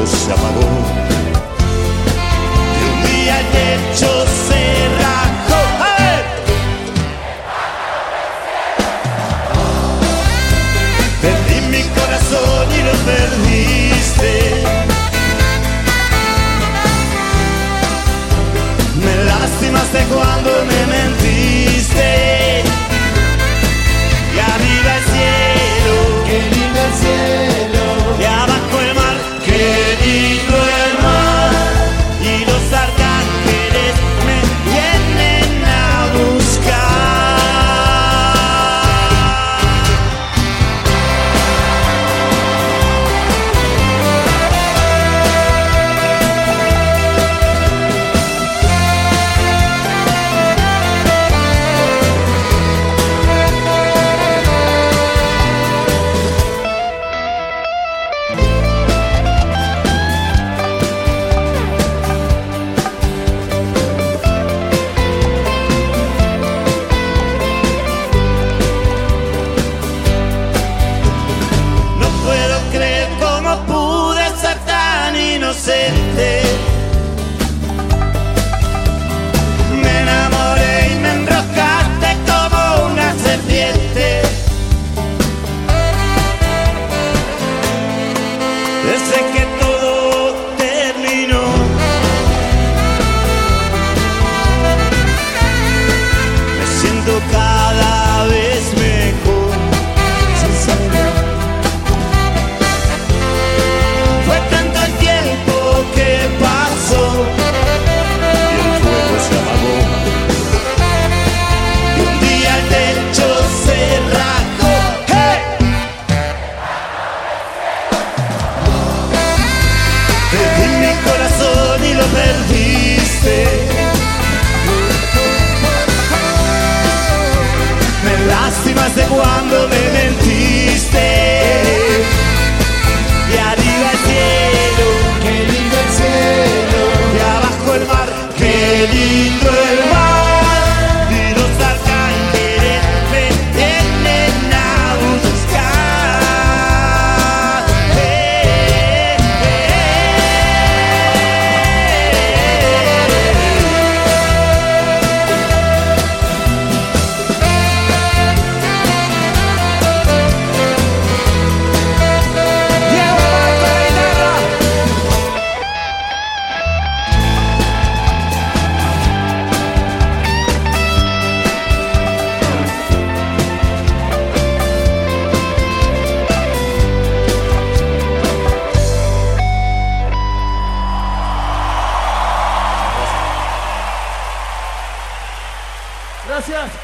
Você amargor creer cómo pude ser tan inocente. lindo Gracias.